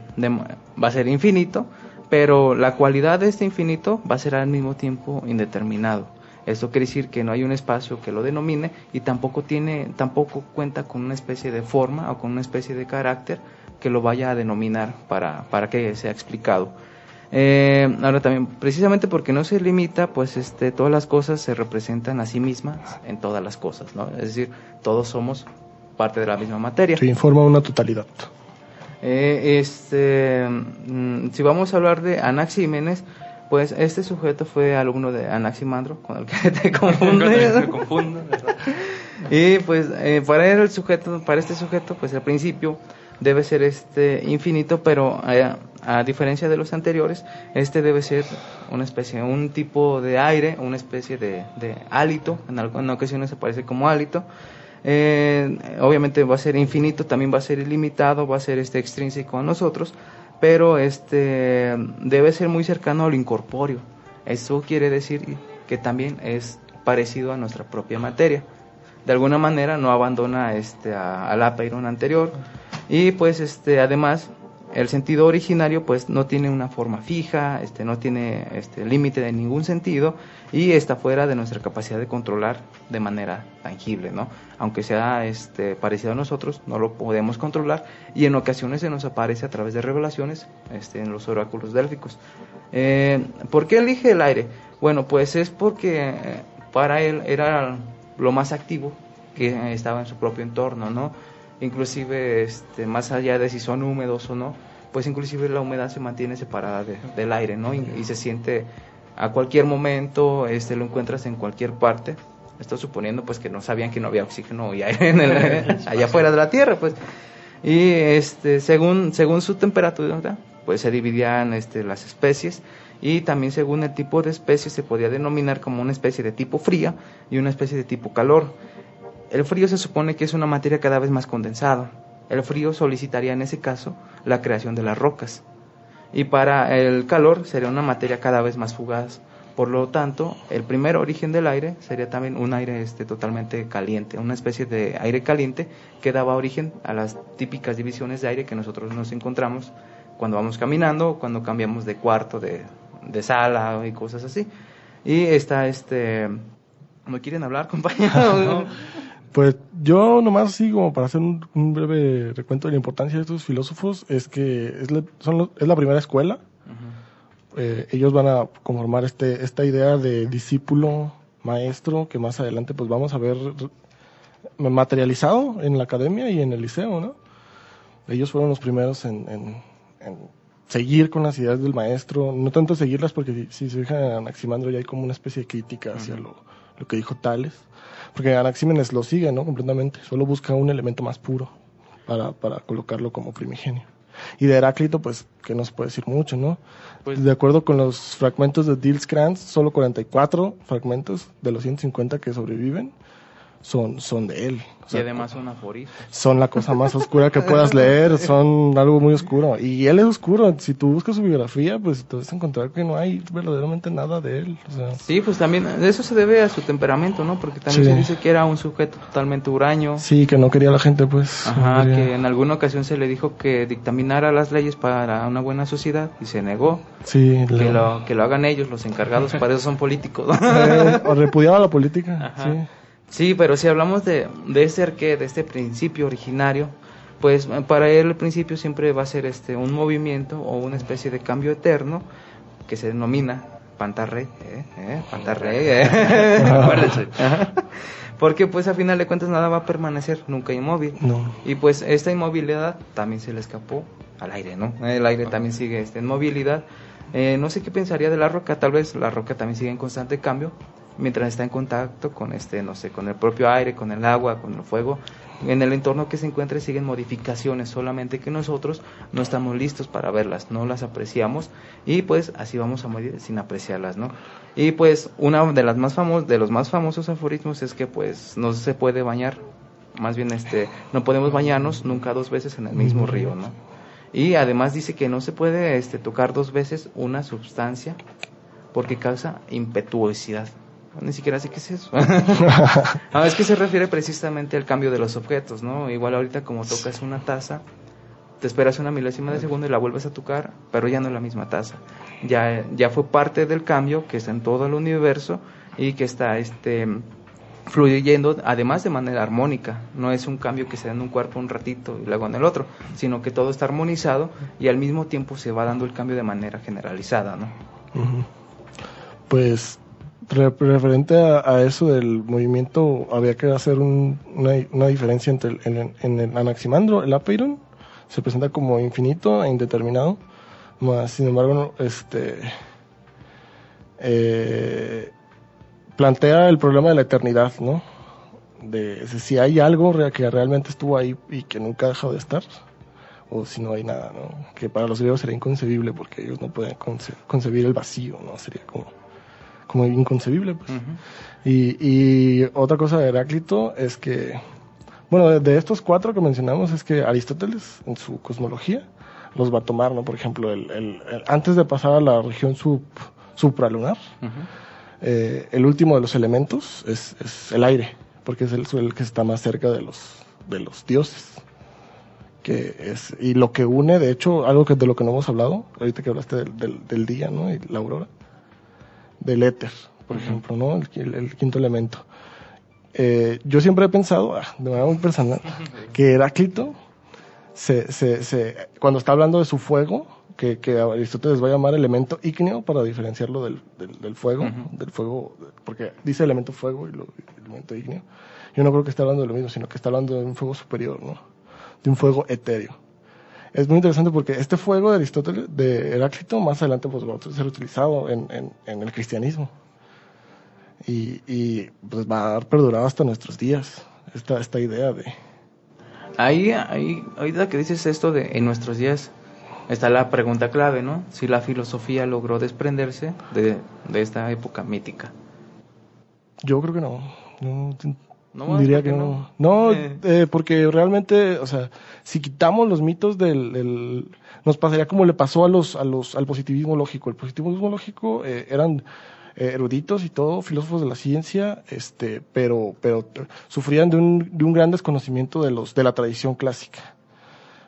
va a ser infinito, pero la cualidad de este infinito va a ser al mismo tiempo indeterminado. Esto quiere decir que no hay un espacio que lo denomine y tampoco tiene, tampoco cuenta con una especie de forma o con una especie de carácter que lo vaya a denominar para, para que sea explicado. Eh, ahora también, precisamente porque no se limita, pues este, todas las cosas se representan a sí mismas en todas las cosas, ¿no? Es decir, todos somos parte de la misma materia. Se informa una totalidad. Eh, este, mm, si vamos a hablar de Anaxímenes, pues este sujeto fue alumno de Anaximandro, con el que [laughs] te confundo, [laughs] y pues eh, para el sujeto, para este sujeto, pues al principio debe ser este infinito, pero eh, a diferencia de los anteriores, este debe ser una especie, un tipo de aire, una especie de, de hálito, en, en ocasiones se parece como hálito. Eh, obviamente va a ser infinito, también va a ser ilimitado, va a ser este extrínseco a nosotros, pero este debe ser muy cercano a lo incorpóreo. Eso quiere decir que también es parecido a nuestra propia materia. De alguna manera no abandona este a- al apeiron anterior y pues este además el sentido originario pues no tiene una forma fija, este, no tiene este, límite de ningún sentido y está fuera de nuestra capacidad de controlar de manera tangible, ¿no? Aunque sea este, parecido a nosotros, no lo podemos controlar y en ocasiones se nos aparece a través de revelaciones este, en los oráculos délficos. Eh, ¿Por qué elige el aire? Bueno, pues es porque eh, para él era lo más activo que estaba en su propio entorno, ¿no? Inclusive este, más allá de si son húmedos o no, pues inclusive la humedad se mantiene separada de- del aire, ¿no? Y, y se siente a cualquier momento, este, lo encuentras en cualquier parte. Esto suponiendo pues que no sabían que no había oxígeno y aire en el- [laughs] allá afuera de la Tierra, pues. Y este, según, según su temperatura, ¿verdad? pues se dividían este, las especies y también según el tipo de especie se podía denominar como una especie de tipo fría y una especie de tipo calor. El frío se supone que es una materia cada vez más condensada. El frío solicitaría en ese caso la creación de las rocas. Y para el calor sería una materia cada vez más fugaz. Por lo tanto, el primer origen del aire sería también un aire este, totalmente caliente, una especie de aire caliente que daba origen a las típicas divisiones de aire que nosotros nos encontramos cuando vamos caminando cuando cambiamos de cuarto, de, sala y cosas así. Y está este... ¿No quieren hablar, [laughs] compañero? Pues yo nomás así como para hacer un, un breve recuento de la importancia de estos filósofos es que es la, son los- es la primera escuela. Eh, ellos van a conformar este esta idea de discípulo maestro que más adelante pues vamos a ver materializado en la academia y en el liceo, ¿no? Ellos fueron los primeros en, en- en seguir con las ideas del maestro, no tanto seguirlas porque si, si se fijan en Anaximandro ya hay como una especie de crítica hacia lo, lo que dijo Tales, porque Anaxímenes lo sigue, ¿no? Completamente, solo busca un elemento más puro para, para colocarlo como primigenio. Y de Heráclito, pues, que no se puede decir mucho, ¿no? Pues- de acuerdo con los fragmentos de Dielskrantz, solo 44 fragmentos de los 150 que sobreviven son, son de él. O y sea, además son aforismos. son la cosa más oscura que puedas leer, son algo muy oscuro. Y él es oscuro, si tú buscas su biografía, pues te vas a encontrar que no hay verdaderamente nada de él. O sea, Sí, pues también eso se debe a su temperamento, ¿no? Porque también Sí. se dice que era un sujeto totalmente huraño. sí, que no quería la gente, pues. Ajá, no que en alguna ocasión se le dijo que dictaminara las leyes para una buena sociedad y se negó. Sí, Que lo, que lo hagan ellos, los encargados, para eso son políticos. Eh, o repudiaba la política, Ajá. sí. Sí, pero si hablamos de, de este arqué, de este principio originario, pues eh, para él el principio siempre va a ser este un movimiento o una especie de cambio eterno que se denomina pantarrey, ¿eh? ¿eh? Pantarrey, ¿eh? [laughs] [laughs] Porque pues a final de cuentas nada va a permanecer nunca inmóvil. No. Y pues esta inmovilidad también se le escapó al aire, ¿no? El aire también sigue este, en movilidad. Eh, no sé qué pensaría de la roca, tal vez la roca también sigue en constante cambio mientras está en contacto con este, no sé, con el propio aire, con el agua, con el fuego. En el entorno que se encuentre siguen modificaciones, solamente que nosotros no estamos listos para verlas, no las apreciamos y pues así vamos a morir sin apreciarlas, ¿no? Y pues una de las más famosas, de los más famosos aforismos es que pues no se puede bañar, más bien este, no podemos bañarnos nunca dos veces en el mismo río, ¿no? Y además dice que no se puede este, tocar dos veces una sustancia porque causa impetuosidad. Ni siquiera sé qué es eso. [laughs] ah, es que se refiere precisamente al cambio de los objetos, ¿no? Igual ahorita como tocas una taza, te esperas una milésima de segundo y la vuelves a tocar, pero ya no es la misma taza. Ya, ya fue parte del cambio que está en todo el universo y que está este fluyendo además de manera armónica. No es un cambio que se da en un cuerpo un ratito y luego en el otro, sino que todo está armonizado y al mismo tiempo se va dando el cambio de manera generalizada, ¿no? Pues referente a, eso del movimiento, había que hacer un- una, una diferencia entre el, en, el- Anaximandro, el Apeiron, se presenta como infinito e indeterminado, más sin embargo, este eh, plantea el problema de la eternidad, ¿no? De si hay algo que realmente estuvo ahí y que nunca ha dejado de estar, o si no hay nada, ¿no? Que para los griegos sería inconcebible porque ellos no pueden conce- concebir el vacío, ¿no? Sería como, como inconcebible, pues. y, y otra cosa de Heráclito es que, bueno, de, de estos cuatro que mencionamos es que Aristóteles, en su cosmología, los va a tomar, ¿no? Por ejemplo, el, el- el- antes de pasar a la región sub, supralunar, eh, el último de los elementos es, es el aire, porque es el, el que está más cerca de los, de los dioses. que es y lo que une, de hecho, algo que de lo que no hemos hablado, ahorita que hablaste del, del, del día, ¿no? Y la aurora, del éter, por ejemplo, ¿no? El, el- el quinto elemento. Eh, yo siempre he pensado, ah, de manera muy personal, que Heráclito, se, se, se, cuando está hablando de su fuego, que, que Aristóteles va a llamar elemento ígneo para diferenciarlo del, del, del fuego, del fuego, porque dice elemento fuego y lo, elemento ígneo. Yo no creo que esté hablando de lo mismo, sino que está hablando de un fuego superior, ¿no? De un fuego etéreo. Es muy interesante porque este fuego de Aristóteles, de Heráclito, más adelante pues, va a ser utilizado en, en, en el cristianismo. Y, y pues va a haber perdurado hasta nuestros días esta, esta idea de... Ahí, ahí, ahorita que dices esto de en nuestros días, está la pregunta clave, ¿no? Si la filosofía logró desprenderse de, de esta época mítica. Yo creo que no. No, No, diría ¿por qué que no? no. No, Eh. eh, porque realmente, o sea, si quitamos los mitos del, del- nos pasaría como le pasó a los, a los, al positivismo lógico. El positivismo lógico eh, eran eh, eruditos y todo, filósofos de la ciencia, este, pero, pero sufrían de un, de un gran desconocimiento de los, de la tradición clásica.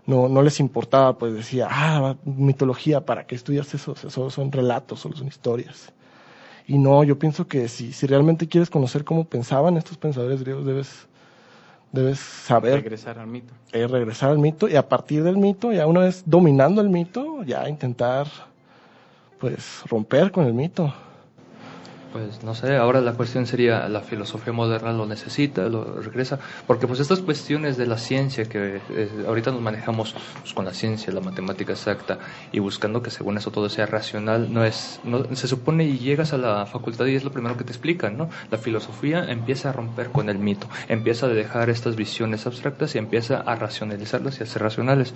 No, no les importaba, pues decía, ah, mitología, ¿para qué estudias eso? O sea, solo son relatos, solo son historias. Y no, yo pienso que si, si realmente quieres conocer cómo pensaban estos pensadores griegos, debes, debes saber Regresar al mito. eh, regresar al mito y a partir del mito, ya una vez dominando el mito, ya intentar pues romper con el mito. Pues no sé, ahora la cuestión sería, ¿la filosofía moderna lo necesita, lo regresa? Porque pues estas cuestiones de la ciencia que eh, ahorita nos manejamos pues, con la ciencia, la matemática exacta y buscando que según eso todo sea racional, no es, no, se supone y llegas a la facultad y es lo primero que te explican, ¿no? La filosofía empieza a romper con el mito, empieza a dejar estas visiones abstractas y empieza a racionalizarlas y a ser racionales.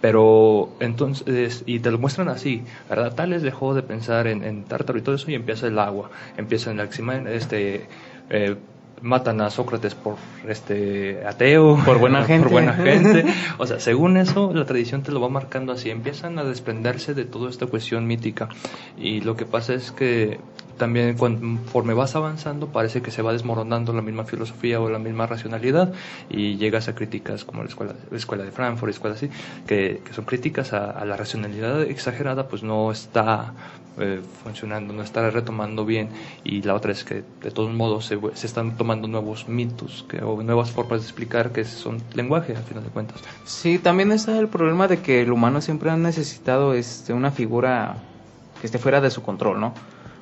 Pero entonces, y te lo muestran así, ¿verdad? Tales dejó de pensar en, en Tártaro y todo eso y empieza el agua, empieza en Alcimen, este, eh, matan a Sócrates por este ateo, Por buena [laughs] gente. por buena [laughs] gente. O sea, según eso, la tradición te lo va marcando así, empiezan a desprenderse de toda esta cuestión mítica. Y lo que pasa es que también conforme vas avanzando parece que se va desmoronando la misma filosofía o la misma racionalidad y llegas a críticas como la escuela, la escuela de Frankfurt, escuela así, que, que son críticas a, la racionalidad exagerada, pues no está eh, funcionando, no está retomando bien y la otra es que de todos modos se, se están tomando nuevos mitos que, o nuevas formas de explicar que son lenguaje al final de cuentas. Sí, también está el problema de que el humano siempre ha necesitado este, una figura que esté fuera de su control, ¿no?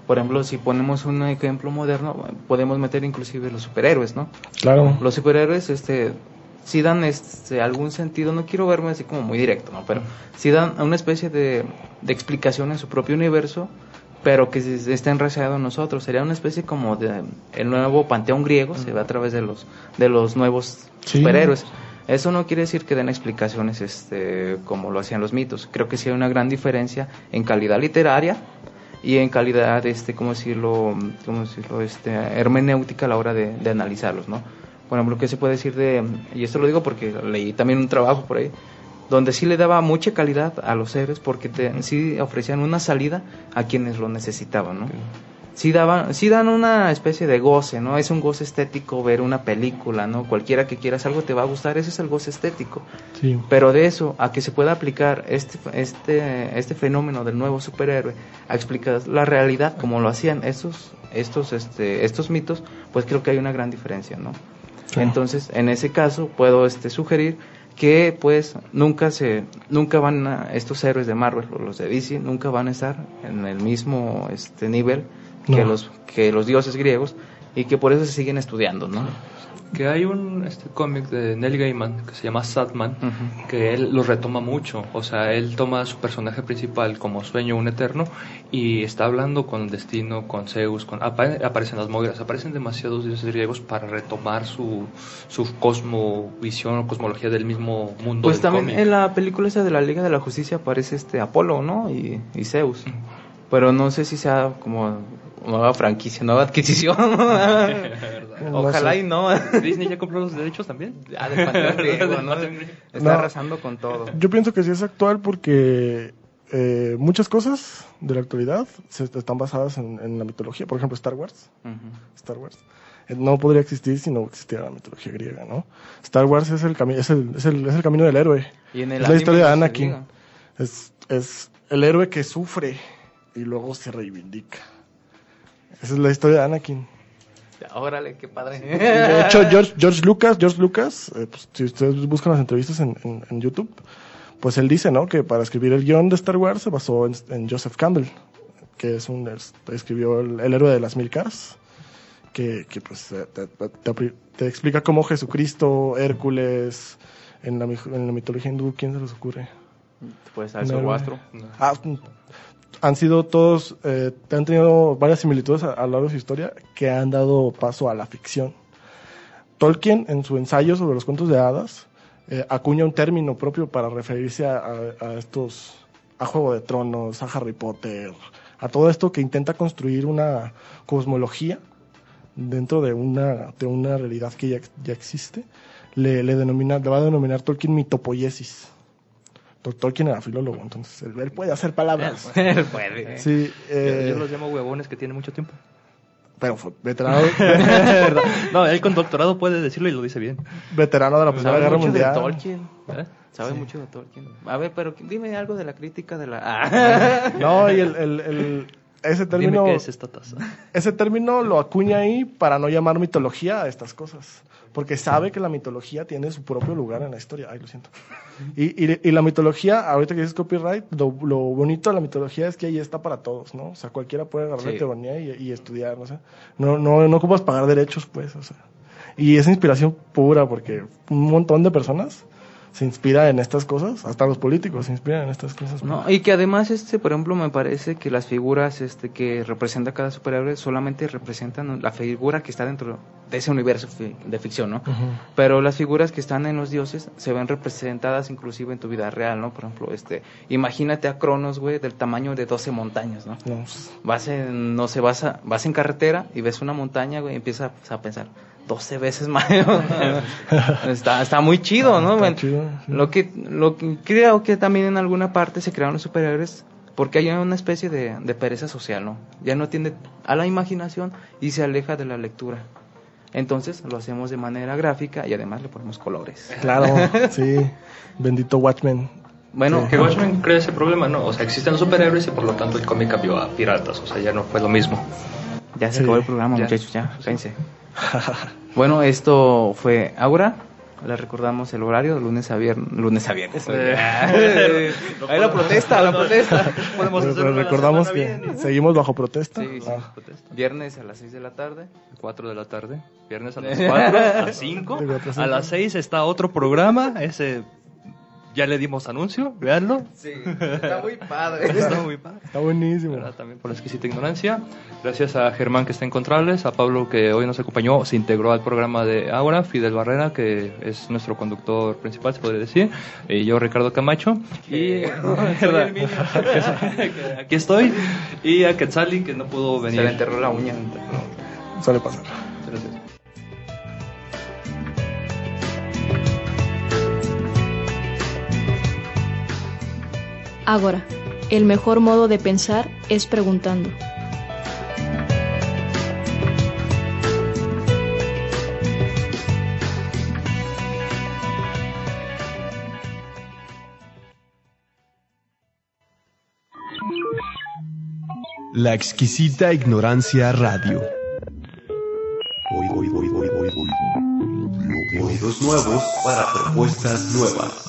Por ejemplo, si ponemos un ejemplo moderno, podemos meter inclusive los superhéroes, ¿no? Claro. Los superhéroes, este, sí dan este, algún sentido, no quiero verme así como muy directo, ¿no? Pero sí dan una especie de, de explicación en su propio universo, pero que está enraizado en nosotros. Sería una especie como de el nuevo panteón griego, se ve a través de los, de los nuevos Sí. superhéroes. Eso no quiere decir que den explicaciones este, como lo hacían los mitos. Creo que sí hay una gran diferencia en calidad literaria y en calidad, este, ¿cómo decirlo? ¿Cómo decirlo? Este, hermenéutica a la hora de, analizarlos, ¿no? Por ejemplo, ¿qué se puede decir de, y esto lo digo porque leí también un trabajo por ahí, donde sí le daba mucha calidad a los héroes porque sí ofrecían una salida a quienes lo necesitaban, ¿no? Sí, daban, sí dan una especie de goce, ¿no? Es un goce estético ver una película, ¿no? Cualquiera que quieras algo te va a gustar, ese es el goce estético. Sí. Pero de eso a que se pueda aplicar este, este, este fenómeno del nuevo superhéroe a explicar la realidad como lo hacían estos, estos, este, estos mitos, pues creo que hay una gran diferencia, ¿no? Entonces, en ese caso, puedo este, sugerir que pues nunca se nunca van a, estos héroes de Marvel o los de DC nunca van a estar en el mismo este nivel que No. los que los dioses griegos y que por eso se siguen estudiando, ¿no? Que hay un este cómic de Neil Gaiman que se llama Sadman, Ujú. que él lo retoma mucho. O sea, él toma a su personaje principal como sueño un eterno y está hablando con el destino, con Zeus, con apa- aparecen las moiras, aparecen demasiados dioses griegos para retomar su, su cosmovisión o cosmología del mismo mundo. Pues del también cómic. en la película esa de la Liga de la Justicia aparece este Apolo, ¿no? Y, y Zeus. Pero no sé si sea como nueva franquicia, nueva adquisición. [laughs] Ojalá y no. Disney ya compró los derechos también. Del panteón griego. Está No. arrasando con todo. Yo pienso que sí es actual porque eh, muchas cosas de la actualidad se, están basadas en, en la mitología. Por ejemplo, Star Wars. Star Wars. Eh, No podría existir si no existiera la mitología griega, ¿no? Star Wars es el, cami- es el, es el, es el camino del héroe. Y en el es la historia de Anakin. Es, es el héroe que sufre y luego se reivindica. Esa es la historia de Anakin. Órale, qué padre. Y de hecho, George, George Lucas, George Lucas, eh, pues, si ustedes buscan las entrevistas en, en- en YouTube, pues él dice, ¿no? Que para escribir el guion de Star Wars se basó en, en Joseph Campbell, que es un, es- escribió el, el héroe de las mil caras, que, que pues eh, te, te- te- te explica cómo Jesucristo, Hércules, en la, en la mitología hindú, ¿quién se les ocurre? Pues a héroe. Guastro. Ah, han sido todos, eh, han tenido varias similitudes a, a lo largo de su historia que han dado paso a la ficción. Tolkien, en su ensayo sobre los cuentos de hadas, eh, acuña un término propio para referirse a, estos, a Juego de Tronos, a Harry Potter, a todo esto que intenta construir una cosmología dentro de una, de una realidad que ya, ya existe. Le, le, denomina, le va a denominar Tolkien mitopoiesis. Tol- Tolkien era filólogo, entonces él, él puede hacer palabras. [laughs] Él puede. [laughs] Sí, eh, yo, yo los llamo huevones que tienen mucho tiempo. pero fue veterano, [laughs] no, él con doctorado puede decirlo y lo dice bien. veterano de la Primera Sabe Guerra mucho Mundial. de Tolkien. ¿Eh? Sabe mucho de Tolkien. A ver, pero dime algo de la crítica de la... Ah. No, y el, el- el- ese Dime término, qué es esta taza. ese término lo acuña ahí para no llamar mitología a estas cosas, porque sabe que la mitología tiene su propio lugar en la historia. Ay, lo siento. Y, y, y la mitología, ahorita que dices copyright, lo, lo bonito de la mitología es que ahí está para todos, ¿no? O sea, cualquiera puede agarrar Sí. la teoría y, y estudiar, no sé. No, no, no ocupas pagar derechos, pues, o sea. Y es inspiración pura, porque un montón de personas se inspira en estas cosas, hasta los políticos se inspiran en estas cosas. No, y que además, este, por ejemplo, me parece que las figuras este, que representa cada superhéroe solamente representan la figura que está dentro de ese universo de ficción, ¿no? Pero las figuras que están en los dioses se ven representadas inclusive en tu vida real, ¿no? Por ejemplo, este, imagínate a Cronos, güey, del tamaño de 12 montañas, ¿no? No, Vas en, no sé, vas, a- vas en carretera y ves una montaña, güey, y empiezas a pensar, 12 veces más. [laughs] está, está muy chido, ¿no? Está Bueno, chido, sí. Lo que, lo que creo que también en alguna parte se crearon los superhéroes porque hay una especie de, de pereza social, ¿no? Ya no tiende a la imaginación y se aleja de la lectura. Entonces lo hacemos de manera gráfica y además le ponemos colores. Claro, [laughs] sí. Bendito Watchmen. Bueno, Que Watchmen crea ese problema, ¿no? O sea, existen los superhéroes y por lo tanto el cómic cambió a piratas, o sea, ya no fue lo mismo. ya se Sí, acabó el programa, ya. muchachos, ya, cállense. [laughs] bueno, esto fue Aura. Le recordamos el horario lunes a viernes. Lunes a viernes. Eh. [laughs] Ahí la protesta, la protesta. Podemos Pero la recordamos que bien, seguimos bajo protesta. Sí, sí. Ah, Viernes a las 6 de la tarde. 4 de la tarde, viernes a las [laughs] 4, a las 5, De cuatro a las 6 está otro programa, ese ya le dimos anuncio, veanlo. Sí, está muy padre. [laughs] Está muy padre. está buenísimo. ¿verdad? También por la exquisita ignorancia. Gracias a Germán que está en Contrables, a Pablo que hoy nos acompañó, se integró al programa de Aura, Fidel Barrera que es nuestro conductor principal, se podría decir, y yo Ricardo Camacho. Y [laughs] [laughs] aquí estoy. Y a Quetzali que no pudo Se venir. le enterró la uña. Suele pasar. Ágora. El mejor modo de pensar es preguntando. La exquisita ignorancia radio. Oídos nuevos para propuestas nuevas.